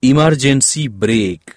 emergency brake